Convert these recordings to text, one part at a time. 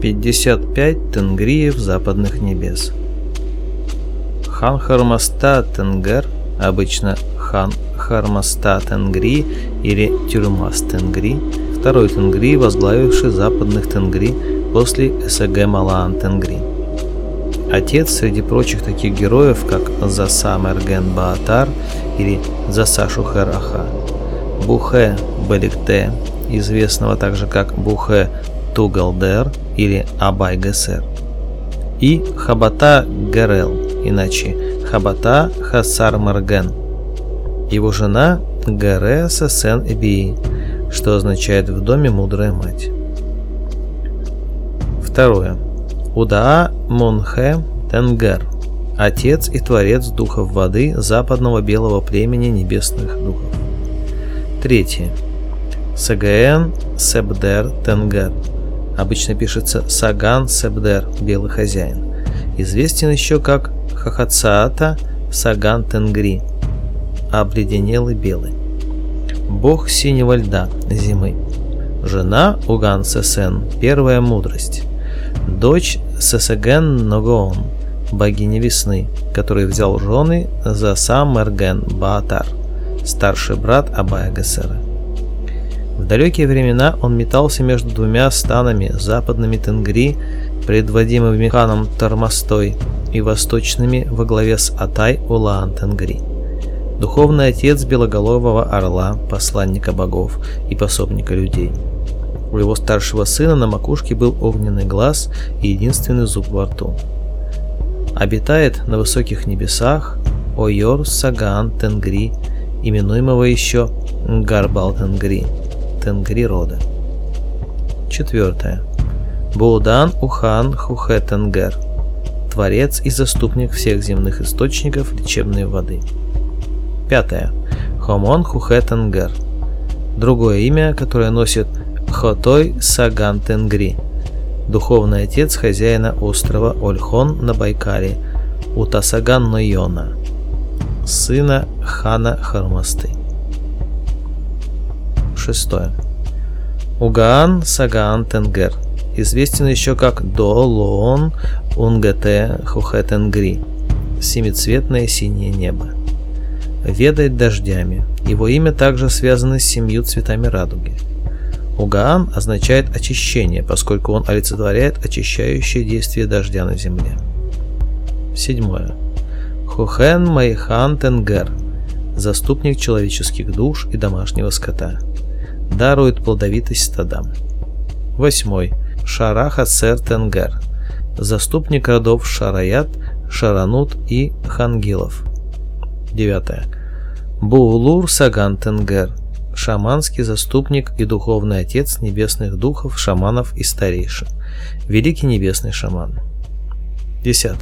55 тенгриев западных небес. Хан Хармаста Тенгер, обычно Хан Хармаста Тенгри или Тюрмас Тенгри, второй Тенгри, возглавивший западных Тенгри после СГ Малаан Тенгри. Отец среди прочих таких героев, как Заса Мерген Баатар или Заса Шухер Бухе Баликте, известного также как Бухе Тугалдер или Абайгасер. И Хабата Гарел, иначе Хабата Хасар Марген. Его жена Гареса Сен Эбии, что означает «в доме мудрая мать». Второе. Удаа Монхе Тенгер, отец и творец духов воды западного белого племени небесных духов. Третье. СГН Себдер Тенгер, Обычно пишется Саган Себдер, белый хозяин. Известен еще как Хахацаата Саган Тенгри, обледенелый белый. Бог синего льда, зимы. Жена Уган Сесен, первая мудрость. Дочь Сесеген Ногоон, богиня весны, который взял жены за сам Эрген Баатар, старший брат Абая Гесера. В далекие времена он метался между двумя станами, западными Тенгри, предводимыми ханом Тормостой, и восточными во главе с Атай Улаан Тенгри. Духовный отец белоголового орла, посланника богов и пособника людей. У его старшего сына на макушке был огненный глаз и единственный зуб во рту. Обитает на высоких небесах Ойор Саган Тенгри, именуемого еще Гарбал Тенгри. Тенгри рода. Четвертое. Булдан Ухан Хухетенгер. Творец и заступник всех земных источников лечебной воды. Пятое. Хомон Хухетенгер. Другое имя, которое носит Хотой Саган Тенгри. Духовный отец хозяина острова Ольхон на Байкале, Утасаган Нойона, сына хана Хармасты. Шестое. Уган Саган Тенгер. Известен еще как Долон Унгате Хухетенгри. Семицветное синее небо. Ведает дождями. Его имя также связано с семью цветами радуги. Угаан означает очищение, поскольку он олицетворяет очищающее действие дождя на земле. Седьмое. Хухен Майхан Тенгер. Заступник человеческих душ и домашнего скота дарует плодовитость стадам. 8. Шараха сэр заступник родов Шараят, Шаранут и Хангилов. 9. Буулур Сагантенгер, шаманский заступник и духовный отец небесных духов, шаманов и старейшин, великий небесный шаман. 10.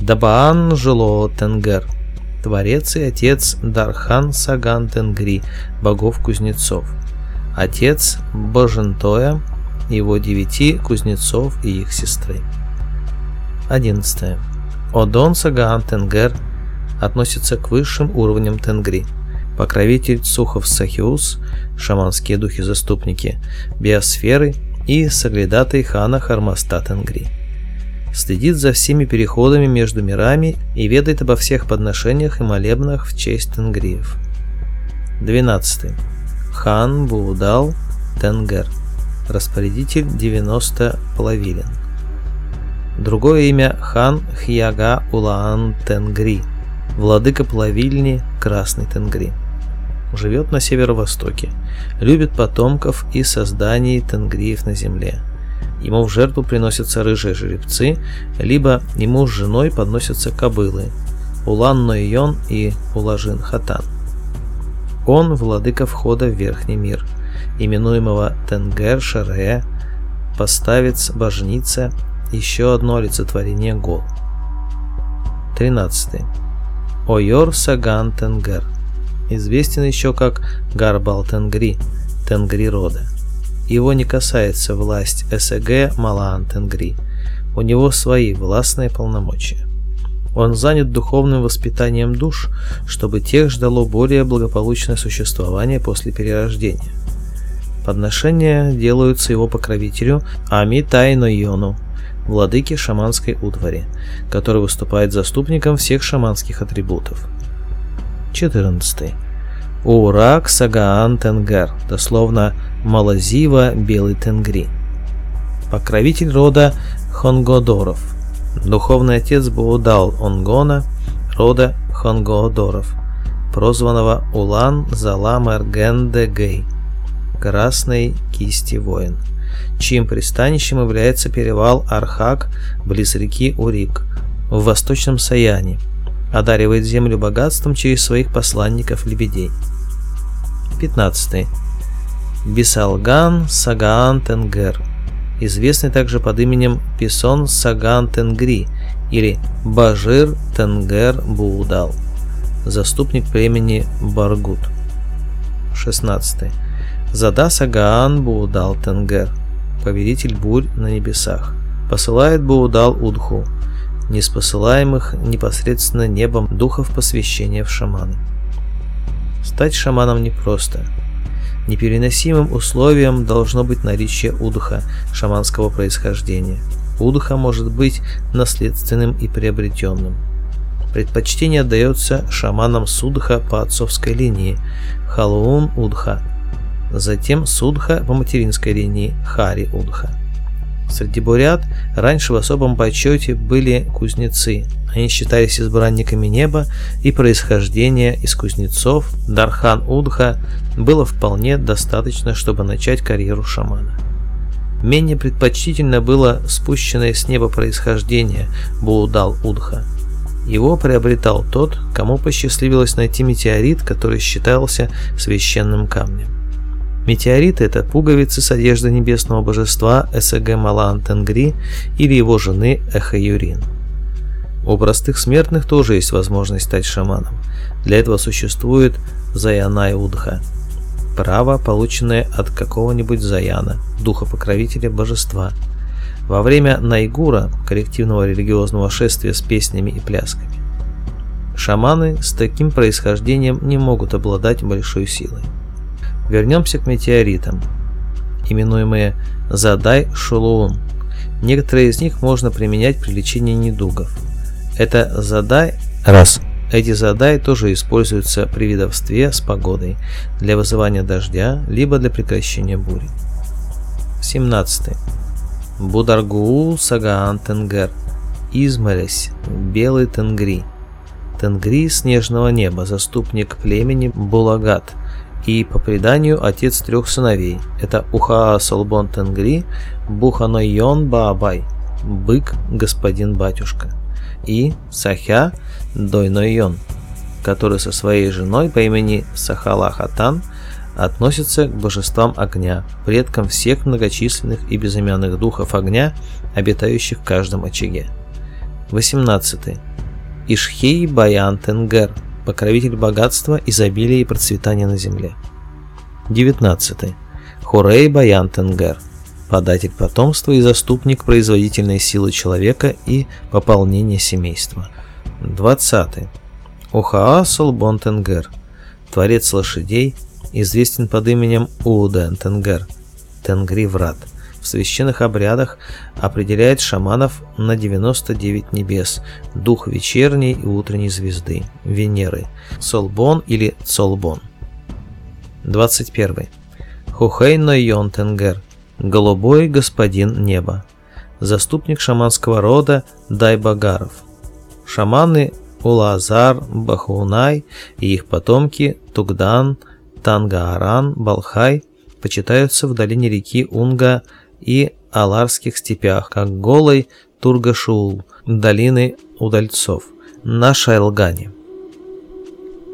Дабаан Жило Тенгер – Творец и отец Дархан Саган Тенгри, богов кузнецов. Отец Божентоя, его девяти кузнецов и их сестры. 11. Одон Саган Тенгер относится к высшим уровням Тенгри. Покровитель Сухов Сахиус, шаманские духи-заступники, биосферы и соглядатый хана Хармаста Тенгри следит за всеми переходами между мирами и ведает обо всех подношениях и молебнах в честь тенгриев. 12. Хан Буудал Тенгер, распорядитель 90 половилин. Другое имя Хан Хьяга Улаан Тенгри, владыка плавильни Красный Тенгри. Живет на северо-востоке, любит потомков и созданий тенгриев на земле – Ему в жертву приносятся рыжие жеребцы, либо ему с женой подносятся кобылы – Улан Нойон и Улажин Хатан. Он – владыка входа в Верхний мир, именуемого Тенгер Шаре, поставец Божница, еще одно олицетворение Гол. 13. Ойор Саган Тенгер, известен еще как Гарбал Тенгри, Тенгри рода его не касается власть СГ Малаантенгри. У него свои властные полномочия. Он занят духовным воспитанием душ, чтобы тех ждало более благополучное существование после перерождения. Подношения делаются его покровителю Ами Тайно Йону, владыке шаманской утвари, который выступает заступником всех шаманских атрибутов. 14. Урак Сагаан Тенгер, дословно Малазива Белый Тенгри. Покровитель рода Хонгодоров. Духовный отец Буудал Онгона, рода Хонгодоров, прозванного Улан Заламар Гендегей, Красный Кисти Воин, чьим пристанищем является перевал Архак близ реки Урик в восточном Саяне, одаривает землю богатством через своих посланников-лебедей. 15 Бисалган Сагаан Тенгер, известный также под именем Писон Саган Тенгри или Бажир Тенгер Буудал, заступник племени Баргут. 16. Зада Сагаан Буудал Тенгер, повелитель бурь на небесах, посылает Буудал Удху, неспосылаемых непосредственно небом духов посвящения в шаманы. Стать шаманом непросто. Непереносимым условием должно быть наличие удуха шаманского происхождения. Удуха может быть наследственным и приобретенным. Предпочтение отдается шаманам Судха по отцовской линии – Халуун Удха, затем Судха по материнской линии – Хари Удха. Среди бурят раньше в особом почете были кузнецы. Они считались избранниками неба, и происхождение из кузнецов Дархан-Удха было вполне достаточно, чтобы начать карьеру шамана. Менее предпочтительно было спущенное с неба происхождение Буудал-Удха. Его приобретал тот, кому посчастливилось найти метеорит, который считался священным камнем. Метеорит – это пуговицы, с содержда небесного божества СГ Малан Тенгри или его жены Эхаюрин. У простых смертных тоже есть возможность стать шаманом. Для этого существует и Удха – право, полученное от какого-нибудь Заяна, духа-покровителя божества. Во время Найгура – коллективного религиозного шествия с песнями и плясками. Шаманы с таким происхождением не могут обладать большой силой. Вернемся к метеоритам, именуемые задай шулуун. Некоторые из них можно применять при лечении недугов. Это задай раз. Эти задай тоже используются при видовстве с погодой для вызывания дождя либо для прекращения бури. 17. Бударгуул Сагаан Тенгер Изморязь, Белый Тенгри Тенгри снежного неба, заступник племени Булагат – и по преданию отец трех сыновей. Это Уха Салбон Тенгри, Буханойон Баабай, бык господин батюшка, и Сахя Дойнойон, который со своей женой по имени Сахала Хатан относится к божествам огня, предкам всех многочисленных и безымянных духов огня, обитающих в каждом очаге. 18. Ишхей Баян Тенгер – покровитель богатства, изобилия и процветания на земле. 19. Хурей Баян Тенгер, податель потомства и заступник производительной силы человека и пополнения семейства. 20. Ухаа Солбон Тенгер, творец лошадей, известен под именем Уден Тенгер, Тенгри Врат – в священных обрядах определяет шаманов на 99 небес, дух вечерней и утренней звезды, Венеры, Солбон или Солбон. 21. Хухейно Йон Тенгер, голубой господин неба, заступник шаманского рода Дайбагаров. Шаманы Улазар, Бахунай и их потомки Тугдан, Тангааран, Балхай – почитаются в долине реки Унга и Аларских степях, как голой Тургашул, долины удальцов, на Шайлгане.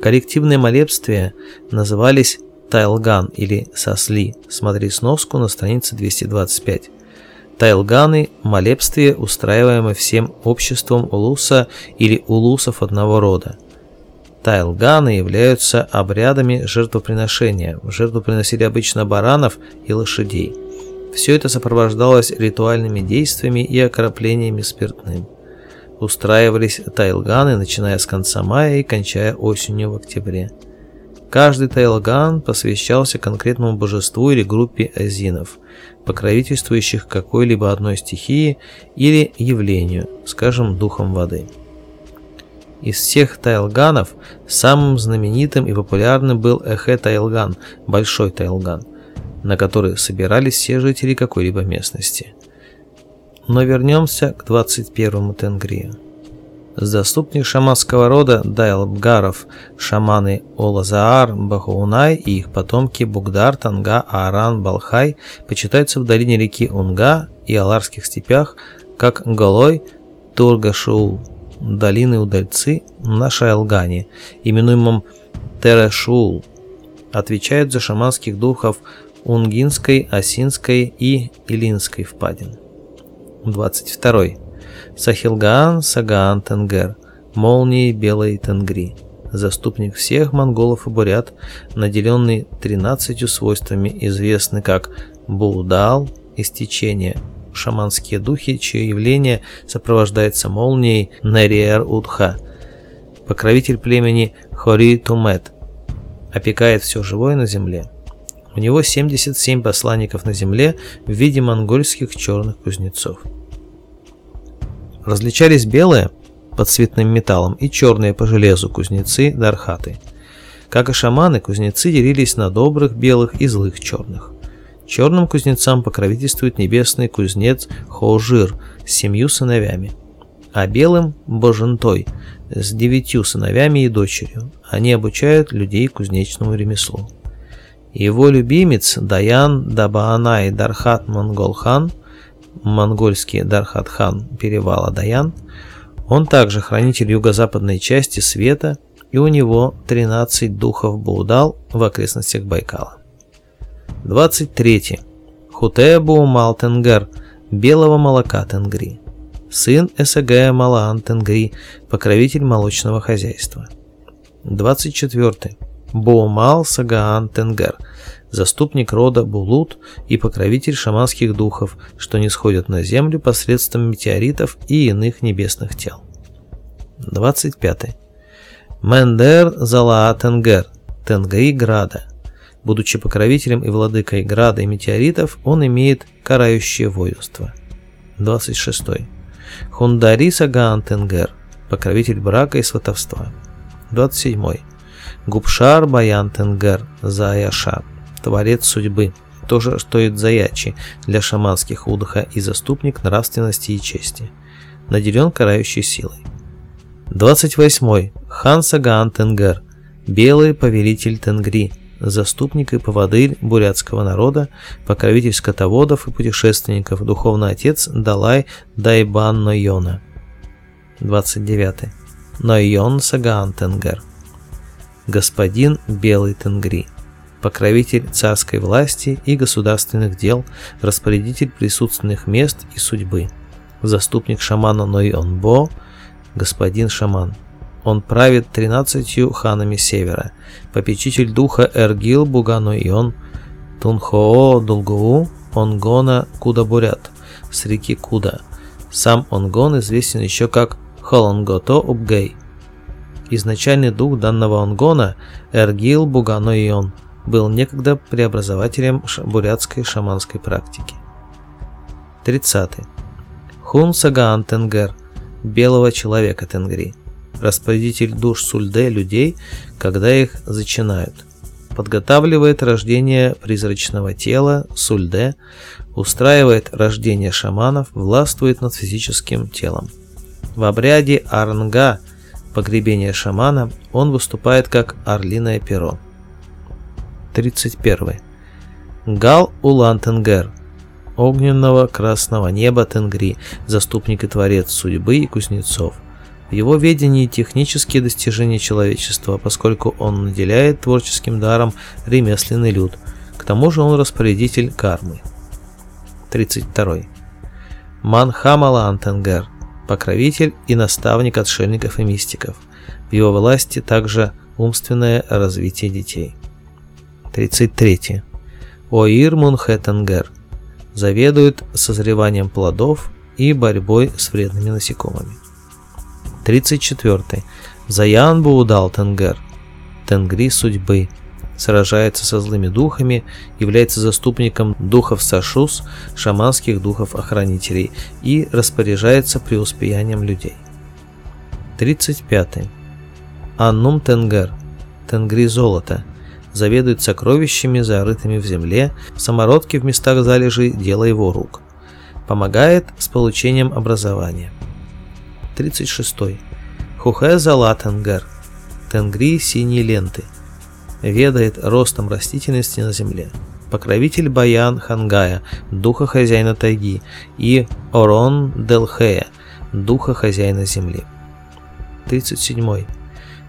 Коллективные молебствия назывались Тайлган или Сосли, смотри сноску на странице 225. Тайлганы – молебствие, устраиваемое всем обществом улуса или улусов одного рода. Тайлганы являются обрядами жертвоприношения. В жертву приносили обычно баранов и лошадей – все это сопровождалось ритуальными действиями и окроплениями спиртным. Устраивались тайлганы, начиная с конца мая и кончая осенью в октябре. Каждый тайлган посвящался конкретному божеству или группе азинов, покровительствующих какой-либо одной стихии или явлению, скажем, духом воды. Из всех тайлганов самым знаменитым и популярным был Эхе Тайлган, Большой Тайлган – на которые собирались все жители какой-либо местности. Но вернемся к 21 тенгри. С доступных шаманского рода дайлбгаров шаманы Олазаар, Бахаунай и их потомки Бугдар, Танга, аран, Балхай почитаются в долине реки Унга и Аларских степях как Голой, Тургашул, долины Удальцы, наша Алгани, именуемом Терешул, отвечают за шаманских духов Унгинской, Осинской и Илинской впадины. 22. Сахилгаан Сагаан Тенгер, молнии Белой Тенгри, заступник всех монголов и бурят, наделенный 13 свойствами, известный как Булдал, истечение, шаманские духи, чье явление сопровождается молнией Нариэр Утха, покровитель племени Хори Тумет, опекает все живое на земле. У него 77 посланников на земле в виде монгольских черных кузнецов. Различались белые под цветным металлом и черные по железу кузнецы дархаты. Как и шаманы, кузнецы делились на добрых белых и злых черных. Черным кузнецам покровительствует небесный кузнец Хоужир с семью сыновями, а белым – Божентой с девятью сыновями и дочерью. Они обучают людей кузнечному ремеслу. Его любимец Даян Дабаанай Дархат Монголхан, монгольский Дархатхан перевала Даян, он также хранитель юго-западной части света, и у него 13 духов Баудал в окрестностях Байкала. 23. Хутебу Малтенгар, белого молока Тенгри, сын СГ Малаан Тенгри, покровитель молочного хозяйства. 24. Боумался Гаан Тенгер, заступник рода Булут и покровитель шаманских духов, что не сходят на землю посредством метеоритов и иных небесных тел. 25. Мендер Залаа Тенгер, Тенгри Града. Будучи покровителем и владыкой Града и метеоритов, он имеет карающее воинство. 26. Хундариса Гаан Тенгер, покровитель брака и сватовства. 27 губшар баянтынгар Заяша, творец судьбы тоже стоит заячий для шаманских отдыха и заступник нравственности и чести наделен карающей силой 28 ханса гаантенгар белый повелитель тенгри заступник и поводырь бурятского народа, покровитель скотоводов и путешественников, духовный отец Далай Дайбан Нойона. 29. Нойон Сагаантенгар, господин Белый Тенгри, покровитель царской власти и государственных дел, распорядитель присутственных мест и судьбы, заступник шамана Нойонбо, господин шаман. Он правит 13 ханами севера, попечитель духа Эргил Буганойон, Тунхоо Дулгуу, Онгона Кудабурят. С реки Куда. Сам Онгон известен еще как Холонгото Убгей – Изначальный дух данного онгона, Эргил Буганоион был некогда преобразователем бурятской шаманской практики. 30. Хун Сагаан Тенгер, белого человека Тенгри, распорядитель душ Сульде людей, когда их зачинают подготавливает рождение призрачного тела, сульде, устраивает рождение шаманов, властвует над физическим телом. В обряде Арнга – погребения шамана он выступает как орлиное перо. 31. Гал Улан Тенгер, огненного красного неба Тенгри, заступник и творец судьбы и кузнецов. В его ведении технические достижения человечества, поскольку он наделяет творческим даром ремесленный люд. К тому же он распорядитель кармы. 32. Манхамала Антенгер – покровитель и наставник отшельников и мистиков. В его власти также умственное развитие детей. 33. Оир Мунхэттенгер заведует созреванием плодов и борьбой с вредными насекомыми. 34. Заян Буудал Тенгер, Тенгри судьбы, сражается со злыми духами, является заступником духов Сашус, шаманских духов-охранителей и распоряжается преуспеянием людей. 35. Аннум тенгер, Тенгри золото, заведует сокровищами, зарытыми в земле, самородки в местах залежи дела его рук. Помогает с получением образования. 36. Хухе Зала Тенгар, Тенгри синие ленты – ведает ростом растительности на земле. Покровитель Баян Хангая, духа хозяина тайги, и Орон Делхея, духа хозяина земли. 37.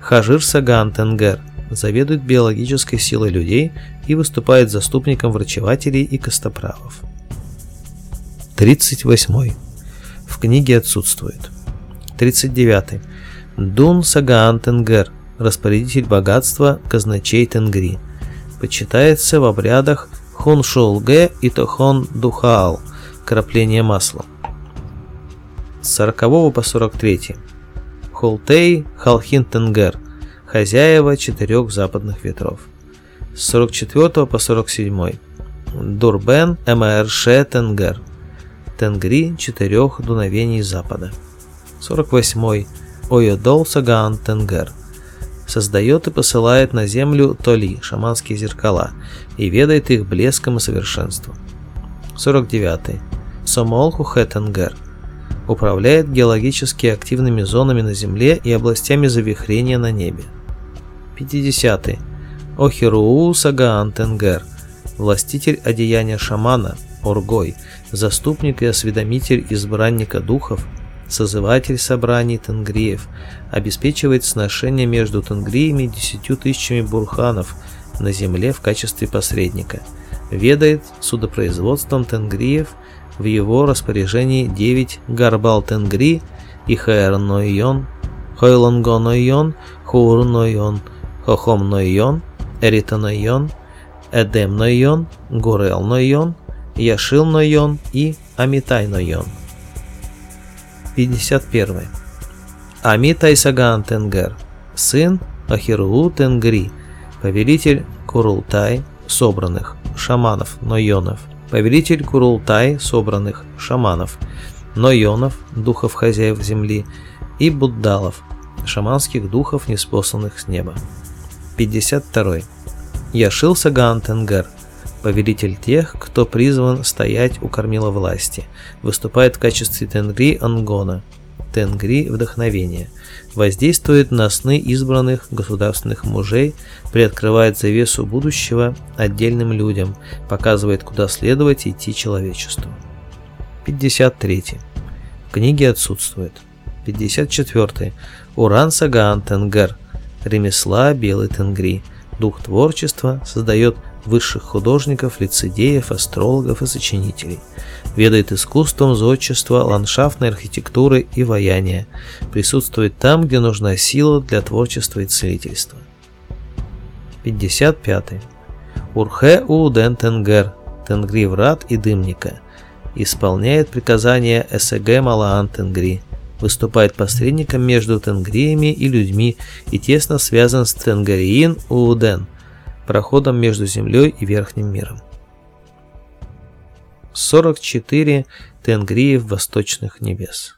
Хажир Саган Тенгер заведует биологической силой людей и выступает заступником врачевателей и костоправов. 38. В книге отсутствует. 39. Дун Сагаан Тенгер – Распорядитель богатства, казначей Тенгри. Почитается в обрядах Хон Шолге и Тохон Духаал, крапление масла. С 40 по 43. Холтей Халхин Тенгер, хозяева четырех западных ветров. С 44 по 47. Дурбен МРШ Тенгер, Тенгри четырех дуновений запада. 48. Ойодол Саган Тенгер – создает и посылает на землю Толи, шаманские зеркала, и ведает их блеском и совершенством. 49. Сомолху Хеттенгер управляет геологически активными зонами на Земле и областями завихрения на небе. 50. Охируу Сагаантенгер властитель одеяния шамана, Оргой, заступник и осведомитель избранника духов – созыватель собраний Тенгриев обеспечивает сношение между Тенгриями десятью тысячами бурханов на земле в качестве посредника, ведает судопроизводством Тенгриев в его распоряжении 9 гарбал тенгри и хайрнойон, хойлонгонойон, хоурнойон, хохомнойон, эритонойон, эдемнойон, горелнойон, яшилнойон и амитайнойон. 51 Амитай Саган Тенгер, сын Ахиргу Тенгри, повелитель Курултай собранных шаманов Нойонов, повелитель Курултай собранных шаманов, Нойонов, духов хозяев земли, и Буддалов, шаманских духов, неспосланных с неба. 52. Яшил Саган Тенгер – повелитель тех, кто призван стоять у кормила власти, выступает в качестве тенгри Ангона, тенгри вдохновения, воздействует на сны избранных государственных мужей, приоткрывает завесу будущего отдельным людям, показывает, куда следовать идти человечеству. 53. В книге отсутствует. 54. Уран Саган Тенгер. Ремесла Белый Тенгри. Дух творчества создает высших художников, лицедеев, астрологов и сочинителей. Ведает искусством, зодчества, ландшафтной архитектуры и вояния. Присутствует там, где нужна сила для творчества и целительства. 55. Урхе Уден Тенгер, Тенгри Врат и Дымника. Исполняет приказания СГ Малаан Тенгри. Выступает посредником между тенгриями и людьми и тесно связан с Тенгариин Уден – проходом между землей и верхним миром. 44 тенгриев восточных небес.